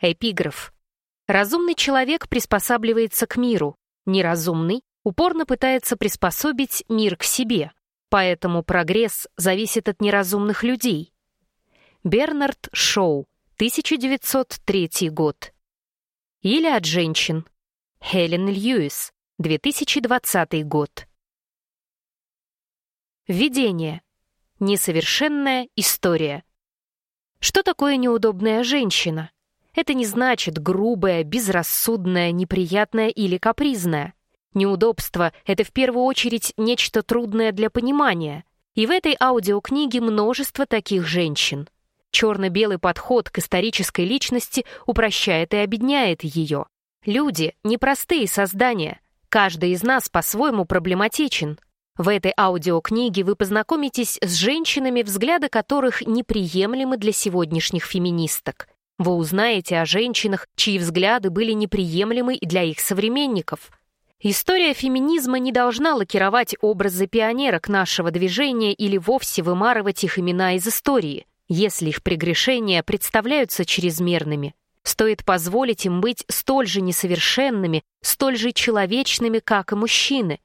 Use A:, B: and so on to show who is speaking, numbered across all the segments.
A: Эпиграф. Разумный человек приспосабливается к миру, неразумный упорно пытается приспособить мир к себе, поэтому прогресс зависит от неразумных людей. Бернард Шоу, 1903 год. Или от женщин. Хелен Льюис, 2020 год. Введение. Несовершенная история. Что такое неудобная женщина? Это не значит грубая, безрассудная, неприятная или капризная. Неудобство — это в первую очередь нечто трудное для понимания. И в этой аудиокниге множество таких женщин. Черно-белый подход к исторической личности упрощает и обедняет ее. Люди — непростые создания. Каждый из нас по-своему проблематичен. В этой аудиокниге вы познакомитесь с женщинами, взгляды которых неприемлемы для сегодняшних феминисток. Вы узнаете о женщинах, чьи взгляды были неприемлемы для их современников. История феминизма не должна лакировать образы пионерок нашего движения или вовсе вымарывать их имена из истории, если их прегрешения представляются чрезмерными. Стоит позволить им быть столь же несовершенными, столь же человечными, как и мужчины,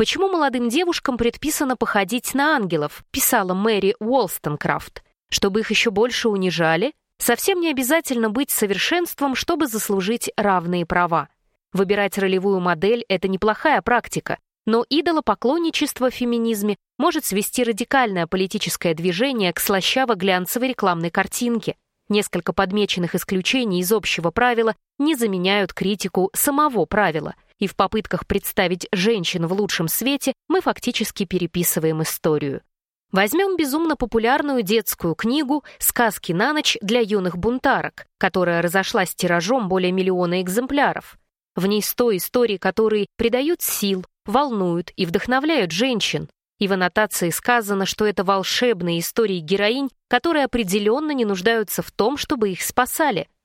A: Почему молодым девушкам предписано походить на ангелов, писала Мэри Уолстонкрафт, чтобы их еще больше унижали? Совсем не обязательно быть совершенством, чтобы заслужить равные права. Выбирать ролевую модель — это неплохая практика, но идолопоклонничество в феминизме может свести радикальное политическое движение к слащаво-глянцевой рекламной картинке. Несколько подмеченных исключений из общего правила не заменяют критику самого правила — и в попытках представить женщин в лучшем свете мы фактически переписываем историю. Возьмем безумно популярную детскую книгу «Сказки на ночь для юных бунтарок», которая разошлась тиражом более миллиона экземпляров. В ней сто историй, которые придают сил, волнуют и вдохновляют женщин. И в аннотации сказано, что это волшебные истории героинь, которые определенно не нуждаются в том, чтобы их спасали –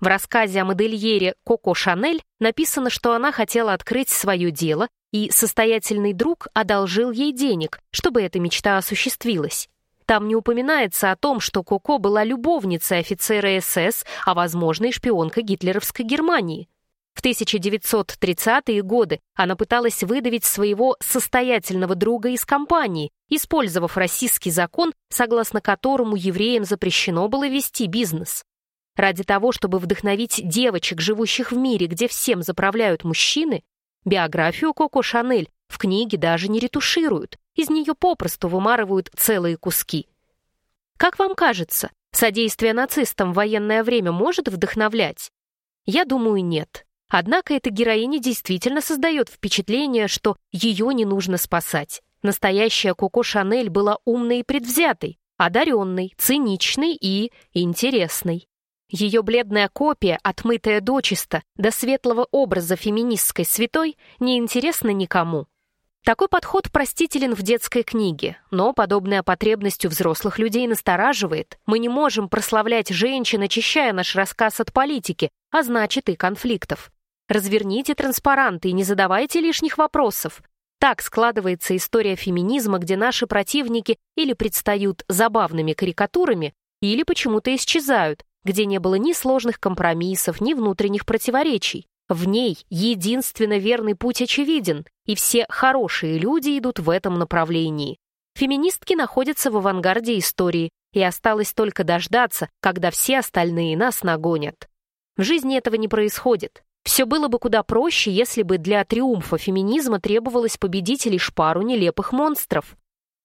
A: в рассказе о модельере Коко Шанель написано, что она хотела открыть свое дело, и состоятельный друг одолжил ей денег, чтобы эта мечта осуществилась. Там не упоминается о том, что Коко была любовницей офицера СС, а, возможно, и шпионка гитлеровской Германии. В 1930-е годы она пыталась выдавить своего состоятельного друга из компании, использовав российский закон, согласно которому евреям запрещено было вести бизнес. Ради того, чтобы вдохновить девочек, живущих в мире, где всем заправляют мужчины, биографию Коко Шанель в книге даже не ретушируют, из нее попросту вымарывают целые куски. Как вам кажется, содействие нацистам в военное время может вдохновлять? Я думаю, нет. Однако эта героиня действительно создает впечатление, что ее не нужно спасать. Настоящая Коко Шанель была умной и предвзятой, одаренной, циничной и интересной. Ее бледная копия, отмытая дочисто, до светлого образа феминистской святой, не интересна никому. Такой подход простителен в детской книге, но подобная потребность у взрослых людей настораживает. Мы не можем прославлять женщин, очищая наш рассказ от политики, а значит и конфликтов. Разверните транспаранты и не задавайте лишних вопросов. Так складывается история феминизма, где наши противники или предстают забавными карикатурами, или почему-то исчезают, где не было ни сложных компромиссов, ни внутренних противоречий. В ней единственно верный путь очевиден, и все хорошие люди идут в этом направлении. Феминистки находятся в авангарде истории, и осталось только дождаться, когда все остальные нас нагонят. В жизни этого не происходит. Все было бы куда проще, если бы для триумфа феминизма требовалось победить лишь пару нелепых монстров.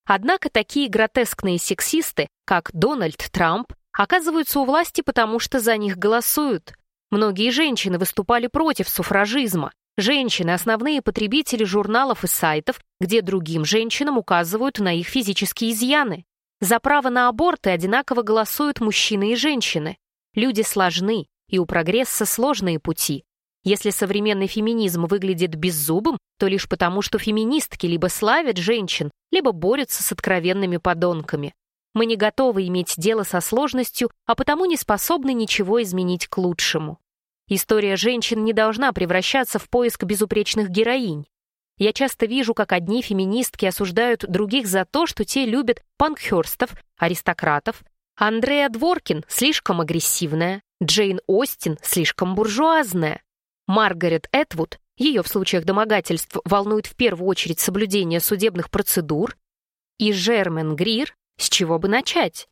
A: Однако такие гротескные сексисты, как Дональд Трамп, оказываются у власти, потому что за них голосуют. Многие женщины выступали против суфражизма. Женщины – основные потребители журналов и сайтов, где другим женщинам указывают на их физические изъяны. За право на аборты одинаково голосуют мужчины и женщины. Люди сложны, и у прогресса сложные пути. Если современный феминизм выглядит беззубым, то лишь потому, что феминистки либо славят женщин, либо борются с откровенными подонками. Мы не готовы иметь дело со сложностью, а потому не способны ничего изменить к лучшему. История женщин не должна превращаться в поиск безупречных героинь. Я часто вижу, как одни феминистки осуждают других за то, что те любят панкхерстов, аристократов. Андрея Дворкин слишком агрессивная, Джейн Остин слишком буржуазная. Маргарет Этвуд, ее в случаях домогательств волнует в первую очередь соблюдение судебных процедур. И Жермен Грир, с чего бы начать?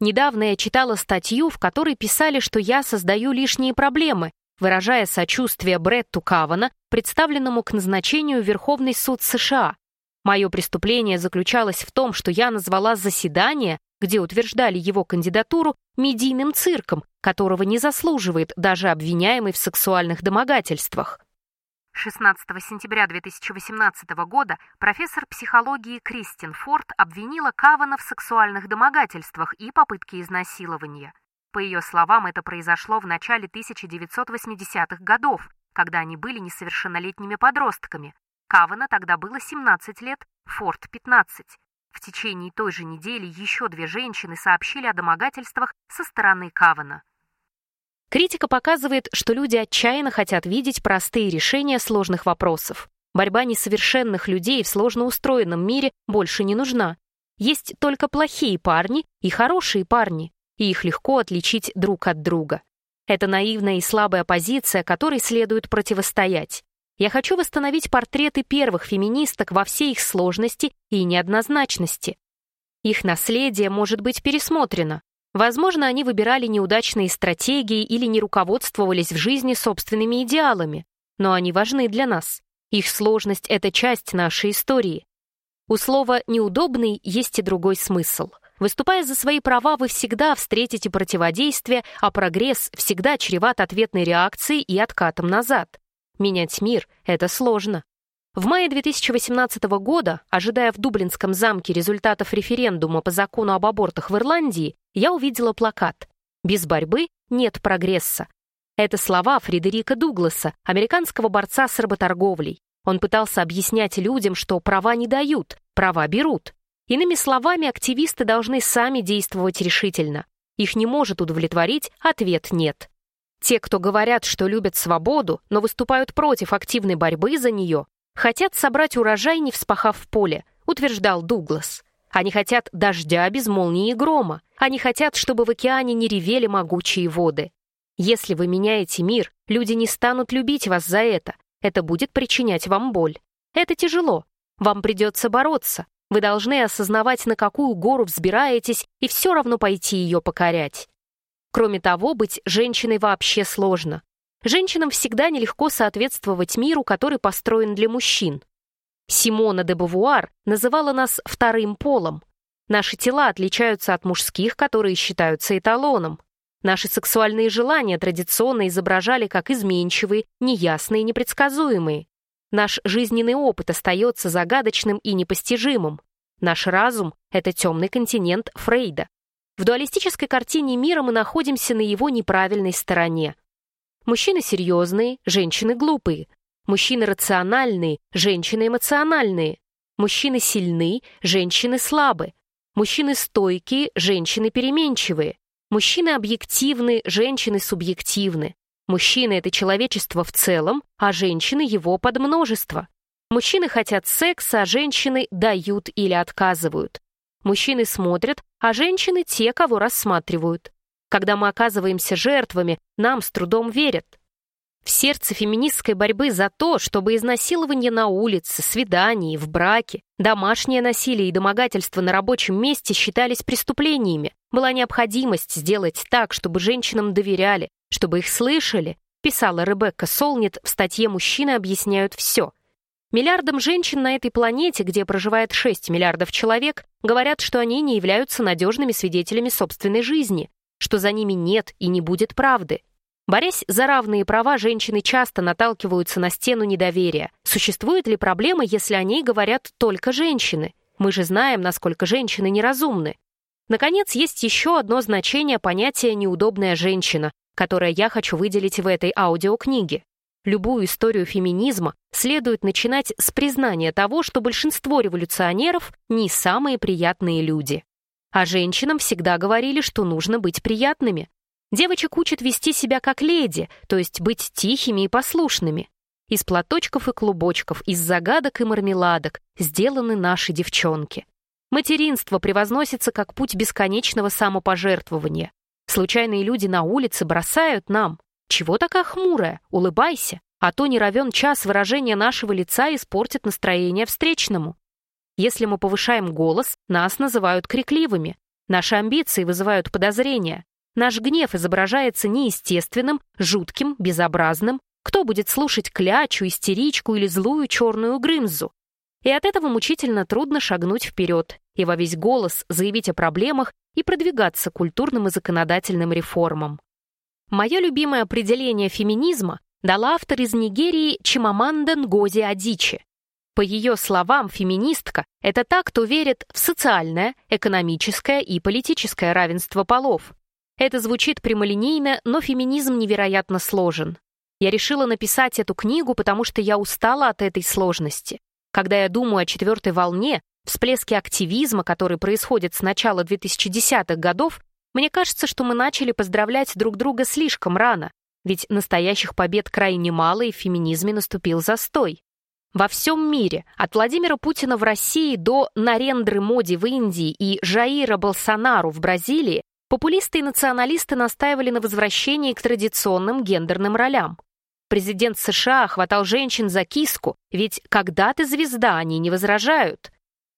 A: Недавно я читала статью, в которой писали, что я создаю лишние проблемы, выражая сочувствие Бретту Кавана, представленному к назначению Верховный суд США. Мое преступление заключалось в том, что я назвала заседание, где утверждали его кандидатуру, медийным цирком, которого не заслуживает даже обвиняемый в сексуальных домогательствах. 16 сентября 2018 года профессор психологии Кристин Форд обвинила Кавана в сексуальных домогательствах и попытке изнасилования. По ее словам, это произошло в начале 1980-х годов, когда они были несовершеннолетними подростками. Кавана тогда было 17 лет, Форд — 15. В течение той же недели еще две женщины сообщили о домогательствах со стороны Кавана. Критика показывает, что люди отчаянно хотят видеть простые решения сложных вопросов. Борьба несовершенных людей в сложно устроенном мире больше не нужна. Есть только плохие парни и хорошие парни, и их легко отличить друг от друга. Это наивная и слабая позиция, которой следует противостоять. Я хочу восстановить портреты первых феминисток во всей их сложности и неоднозначности. Их наследие может быть пересмотрено. Возможно, они выбирали неудачные стратегии или не руководствовались в жизни собственными идеалами, но они важны для нас. Их сложность — это часть нашей истории. У слова «неудобный» есть и другой смысл. Выступая за свои права, вы всегда встретите противодействие, а прогресс всегда чреват ответной реакцией и откатом назад. Менять мир — это сложно. В мае 2018 года, ожидая в Дублинском замке результатов референдума по закону об абортах в Ирландии, я увидела плакат «Без борьбы нет прогресса». Это слова Фредерика Дугласа, американского борца с работорговлей. Он пытался объяснять людям, что права не дают, права берут. Иными словами, активисты должны сами действовать решительно. Их не может удовлетворить ответ «нет». Те, кто говорят, что любят свободу, но выступают против активной борьбы за нее, хотят собрать урожай, не вспахав поле, утверждал Дуглас. Они хотят дождя без молнии и грома. Они хотят, чтобы в океане не ревели могучие воды. Если вы меняете мир, люди не станут любить вас за это. Это будет причинять вам боль. Это тяжело. Вам придется бороться. Вы должны осознавать, на какую гору взбираетесь, и все равно пойти ее покорять. Кроме того, быть женщиной вообще сложно. Женщинам всегда нелегко соответствовать миру, который построен для мужчин. Симона де Бавуар называла нас вторым полом. Наши тела отличаются от мужских, которые считаются эталоном. Наши сексуальные желания традиционно изображали как изменчивые, неясные, непредсказуемые. Наш жизненный опыт остается загадочным и непостижимым. Наш разум — это темный континент Фрейда. В дуалистической картине мира мы находимся на его неправильной стороне. Мужчины серьезные, женщины глупые. Мужчины рациональные, женщины эмоциональные. Мужчины сильны, женщины слабы. Мужчины стойкие, женщины переменчивые. Мужчины объективны, женщины субъективны. Мужчины — это человечество в целом, а женщины — его подмножество. Мужчины хотят секса, а женщины дают или отказывают. Мужчины смотрят, а женщины — те, кого рассматривают. Когда мы оказываемся жертвами, нам с трудом верят. В сердце феминистской борьбы за то, чтобы изнасилование на улице, свидании, в браке, домашнее насилие и домогательство на рабочем месте считались преступлениями, была необходимость сделать так, чтобы женщинам доверяли, чтобы их слышали, писала Ребекка Солнит в статье «Мужчины объясняют все», Миллиардам женщин на этой планете, где проживает 6 миллиардов человек, говорят, что они не являются надежными свидетелями собственной жизни, что за ними нет и не будет правды. Борясь за равные права, женщины часто наталкиваются на стену недоверия. Существует ли проблема, если о ней говорят только женщины? Мы же знаем, насколько женщины неразумны. Наконец, есть еще одно значение понятия «неудобная женщина», которое я хочу выделить в этой аудиокниге. Любую историю феминизма следует начинать с признания того, что большинство революционеров не самые приятные люди. А женщинам всегда говорили, что нужно быть приятными. Девочек учат вести себя как леди, то есть быть тихими и послушными. Из платочков и клубочков, из загадок и мармеладок сделаны наши девчонки. Материнство превозносится как путь бесконечного самопожертвования. Случайные люди на улице бросают нам. Чего такая хмурая? Улыбайся. А то не равен час выражения нашего лица испортит настроение встречному. Если мы повышаем голос, нас называют крикливыми. Наши амбиции вызывают подозрения. Наш гнев изображается неестественным, жутким, безобразным. Кто будет слушать клячу, истеричку или злую черную грымзу? И от этого мучительно трудно шагнуть вперед и во весь голос заявить о проблемах и продвигаться культурным и законодательным реформам. Мое любимое определение феминизма дала автор из Нигерии Чимаманда Нгози Адичи. По ее словам, феминистка — это та, кто верит в социальное, экономическое и политическое равенство полов. Это звучит прямолинейно, но феминизм невероятно сложен. Я решила написать эту книгу, потому что я устала от этой сложности. Когда я думаю о четвертой волне, всплеске активизма, который происходит с начала 2010-х годов, мне кажется, что мы начали поздравлять друг друга слишком рано, ведь настоящих побед крайне мало, и в феминизме наступил застой. Во всем мире, от Владимира Путина в России до Нарендры Моди в Индии и Жаира Болсонару в Бразилии, популисты и националисты настаивали на возвращении к традиционным гендерным ролям. Президент США хватал женщин за киску, ведь когда ты звезда, они не возражают.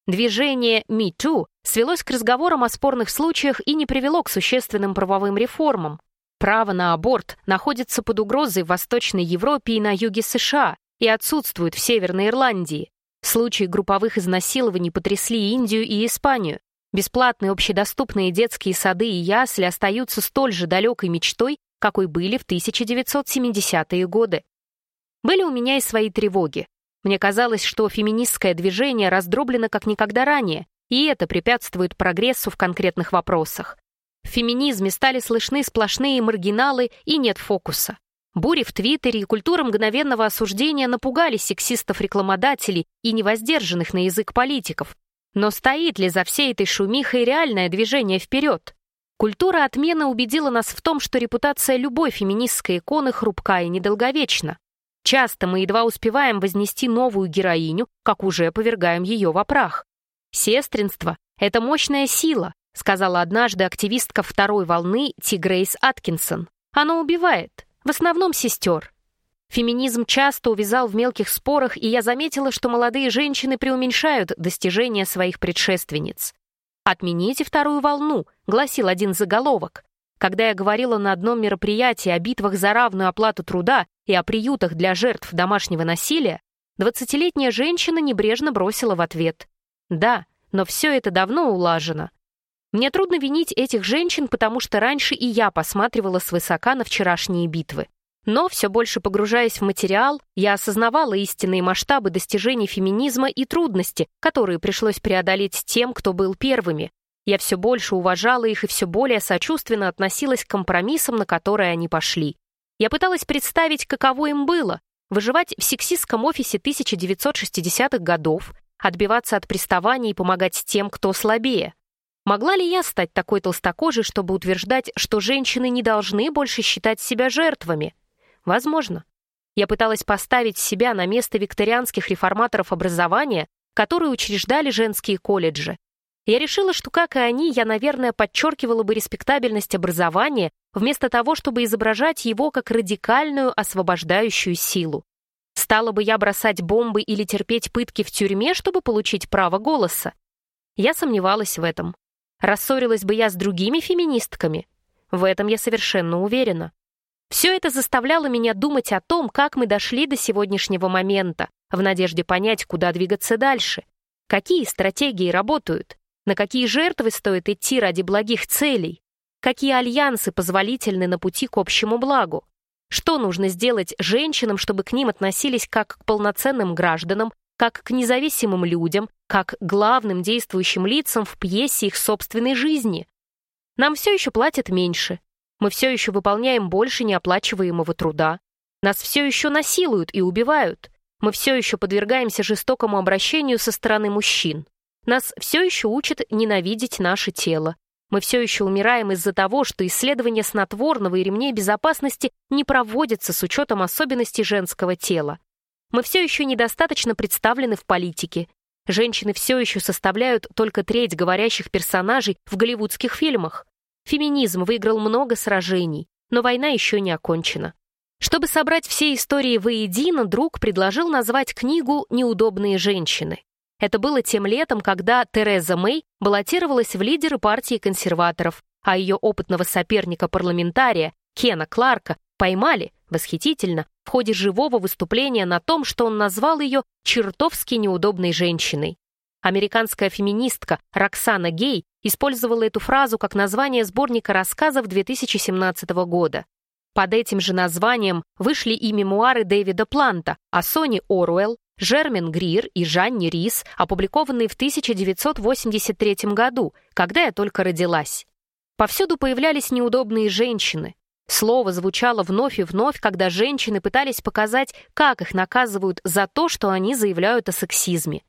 A: Движение Me Too свелось к разговорам о спорных случаях и не привело к существенным правовым реформам. Право на аборт находится под угрозой в Восточной Европе и на юге США и отсутствует в Северной Ирландии. Случаи групповых изнасилований потрясли Индию и Испанию. Бесплатные общедоступные детские сады и ясли остаются столь же далекой мечтой, какой были в 1970-е годы. Были у меня и свои тревоги. Мне казалось, что феминистское движение раздроблено как никогда ранее, и это препятствует прогрессу в конкретных вопросах. В феминизме стали слышны сплошные маргиналы и нет фокуса. Бури в Твиттере и культура мгновенного осуждения напугали сексистов-рекламодателей и невоздержанных на язык политиков. Но стоит ли за всей этой шумихой реальное движение вперед? Культура отмены убедила нас в том, что репутация любой феминистской иконы хрупка и недолговечна. Часто мы едва успеваем вознести новую героиню, как уже повергаем ее во прах. «Сестринство — это мощная сила», сказала однажды активистка второй волны Ти Грейс Аткинсон. «Оно убивает, в основном сестер». Феминизм часто увязал в мелких спорах, и я заметила, что молодые женщины преуменьшают достижения своих предшественниц. «Отмените вторую волну», — гласил один заголовок. Когда я говорила на одном мероприятии о битвах за равную оплату труда и о приютах для жертв домашнего насилия, двадцатилетняя женщина небрежно бросила в ответ. «Да, но все это давно улажено». Мне трудно винить этих женщин, потому что раньше и я посматривала свысока на вчерашние битвы. Но, все больше погружаясь в материал, я осознавала истинные масштабы достижений феминизма и трудности, которые пришлось преодолеть тем, кто был первыми. Я все больше уважала их и все более сочувственно относилась к компромиссам, на которые они пошли. Я пыталась представить, каково им было выживать в сексистском офисе 1960-х годов, отбиваться от приставаний и помогать тем, кто слабее. Могла ли я стать такой толстокожей, чтобы утверждать, что женщины не должны больше считать себя жертвами? Возможно. Я пыталась поставить себя на место викторианских реформаторов образования, которые учреждали женские колледжи. Я решила, что, как и они, я, наверное, подчеркивала бы респектабельность образования, вместо того, чтобы изображать его как радикальную освобождающую силу. Стала бы я бросать бомбы или терпеть пытки в тюрьме, чтобы получить право голоса? Я сомневалась в этом. Рассорилась бы я с другими феминистками? В этом я совершенно уверена. Все это заставляло меня думать о том, как мы дошли до сегодняшнего момента, в надежде понять, куда двигаться дальше. Какие стратегии работают? На какие жертвы стоит идти ради благих целей? Какие альянсы позволительны на пути к общему благу? Что нужно сделать женщинам, чтобы к ним относились как к полноценным гражданам, как к независимым людям, как главным действующим лицам в пьесе их собственной жизни? Нам все еще платят меньше, мы все еще выполняем больше неоплачиваемого труда. Нас все еще насилуют и убивают. Мы все еще подвергаемся жестокому обращению со стороны мужчин. Нас все еще учат ненавидеть наше тело. Мы все еще умираем из-за того, что исследования снотворного и ремней безопасности не проводятся с учетом особенностей женского тела. Мы все еще недостаточно представлены в политике. Женщины все еще составляют только треть говорящих персонажей в голливудских фильмах. Феминизм выиграл много сражений, но война еще не окончена. Чтобы собрать все истории воедино, друг предложил назвать книгу «Неудобные женщины». Это было тем летом, когда Тереза Мэй баллотировалась в лидеры партии консерваторов, а ее опытного соперника-парламентария Кена Кларка поймали, восхитительно, в ходе живого выступления на том, что он назвал ее чертовски неудобной женщиной. Американская феминистка Роксана Гей использовала эту фразу как название сборника рассказов 2017 года. Под этим же названием вышли и мемуары Дэвида Планта о Сони Оруэлл, Жермен Грир и Жанни Рис, опубликованные в 1983 году, когда я только родилась. Повсюду появлялись неудобные женщины. Слово звучало вновь и вновь, когда женщины пытались показать, как их наказывают за то, что они заявляют о сексизме.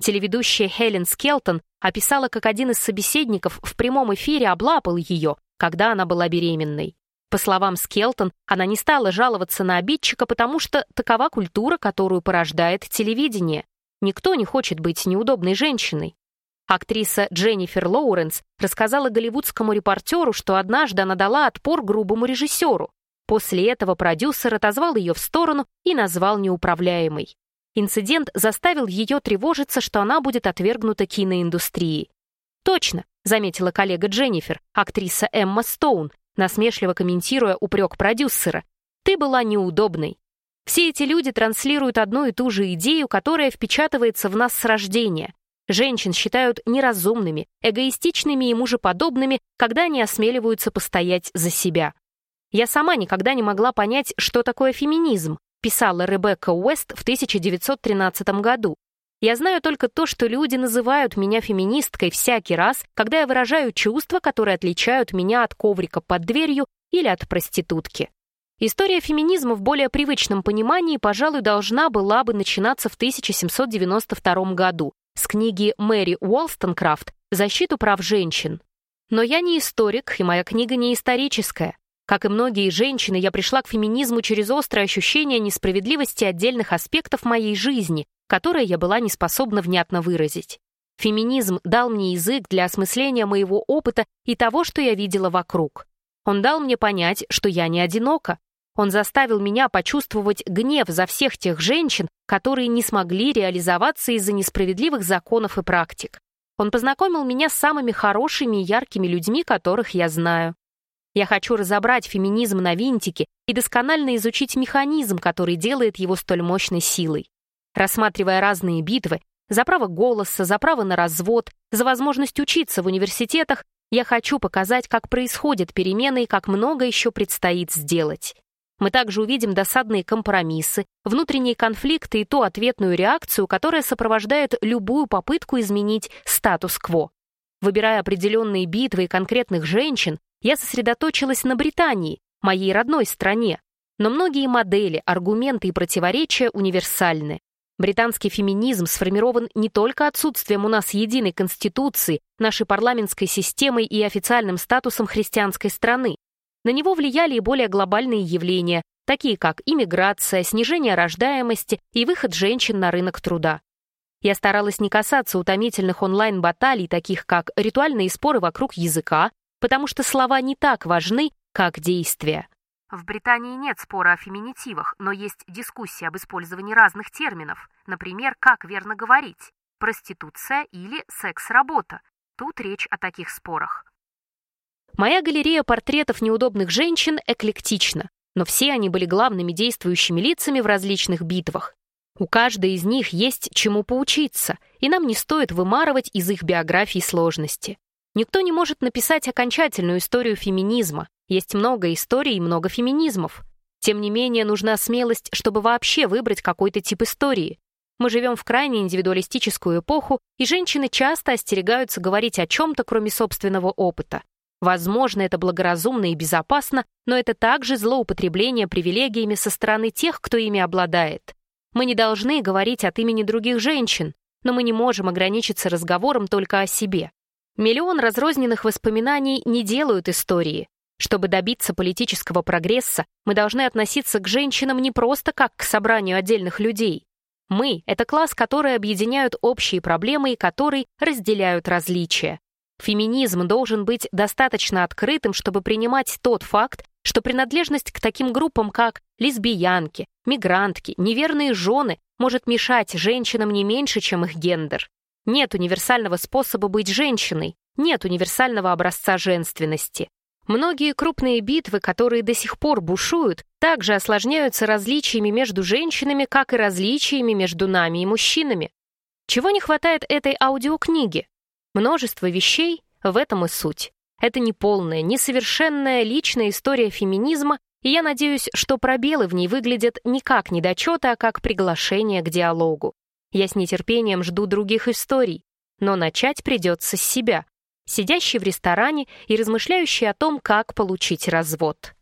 A: Телеведущая Хелен Скелтон описала, как один из собеседников в прямом эфире облапал ее, когда она была беременной. По словам Скелтон, она не стала жаловаться на обидчика, потому что такова культура, которую порождает телевидение. Никто не хочет быть неудобной женщиной. Актриса Дженнифер Лоуренс рассказала голливудскому репортеру, что однажды она дала отпор грубому режиссеру. После этого продюсер отозвал ее в сторону и назвал неуправляемой. Инцидент заставил ее тревожиться, что она будет отвергнута киноиндустрией. «Точно», — заметила коллега Дженнифер, актриса Эмма Стоун, насмешливо комментируя упрек продюсера. «Ты была неудобной». Все эти люди транслируют одну и ту же идею, которая впечатывается в нас с рождения. Женщин считают неразумными, эгоистичными и мужеподобными, когда они осмеливаются постоять за себя. Я сама никогда не могла понять, что такое феминизм, писала Ребекка Уэст в 1913 году. Я знаю только то, что люди называют меня феминисткой всякий раз, когда я выражаю чувства, которые отличают меня от коврика под дверью или от проститутки. История феминизма в более привычном понимании, пожалуй, должна была бы начинаться в 1792 году с книги Мэри Уолстонкрафт «Защиту прав женщин». Но я не историк, и моя книга не историческая. Как и многие женщины, я пришла к феминизму через острое ощущение несправедливости отдельных аспектов моей жизни, которые я была не способна внятно выразить. Феминизм дал мне язык для осмысления моего опыта и того, что я видела вокруг. Он дал мне понять, что я не одинока. Он заставил меня почувствовать гнев за всех тех женщин, которые не смогли реализоваться из-за несправедливых законов и практик. Он познакомил меня с самыми хорошими и яркими людьми, которых я знаю. Я хочу разобрать феминизм на винтике и досконально изучить механизм, который делает его столь мощной силой. Рассматривая разные битвы, за право голоса, за право на развод, за возможность учиться в университетах, я хочу показать, как происходят перемены и как много еще предстоит сделать. Мы также увидим досадные компромиссы, внутренние конфликты и ту ответную реакцию, которая сопровождает любую попытку изменить статус-кво. Выбирая определенные битвы и конкретных женщин, я сосредоточилась на Британии, моей родной стране. Но многие модели, аргументы и противоречия универсальны. Британский феминизм сформирован не только отсутствием у нас единой конституции, нашей парламентской системой и официальным статусом христианской страны. На него влияли и более глобальные явления, такие как иммиграция, снижение рождаемости и выход женщин на рынок труда. Я старалась не касаться утомительных онлайн-баталий, таких как ритуальные споры вокруг языка, потому что слова не так важны, как действия. В Британии нет спора о феминитивах, но есть дискуссия об использовании разных терминов, например, как верно говорить – проституция или секс-работа. Тут речь о таких спорах. Моя галерея портретов неудобных женщин эклектична, но все они были главными действующими лицами в различных битвах. У каждой из них есть чему поучиться, и нам не стоит вымарывать из их биографий сложности. Никто не может написать окончательную историю феминизма. Есть много историй и много феминизмов. Тем не менее, нужна смелость, чтобы вообще выбрать какой-то тип истории. Мы живем в крайне индивидуалистическую эпоху, и женщины часто остерегаются говорить о чем-то, кроме собственного опыта. Возможно, это благоразумно и безопасно, но это также злоупотребление привилегиями со стороны тех, кто ими обладает. Мы не должны говорить от имени других женщин, но мы не можем ограничиться разговором только о себе. Миллион разрозненных воспоминаний не делают истории. Чтобы добиться политического прогресса, мы должны относиться к женщинам не просто как к собранию отдельных людей. Мы — это класс, который объединяют общие проблемы и который разделяют различия. Феминизм должен быть достаточно открытым, чтобы принимать тот факт, что принадлежность к таким группам, как лесбиянки, мигрантки, неверные жены, может мешать женщинам не меньше, чем их гендер. Нет универсального способа быть женщиной, нет универсального образца женственности. Многие крупные битвы, которые до сих пор бушуют, также осложняются различиями между женщинами, как и различиями между нами и мужчинами. Чего не хватает этой аудиокниге? Множество вещей, в этом и суть. Это не полная, несовершенная личная история феминизма, и я надеюсь, что пробелы в ней выглядят не как недочеты, а как приглашение к диалогу. Я с нетерпением жду других историй, но начать придется с себя, сидящий в ресторане и размышляющий о том, как получить развод.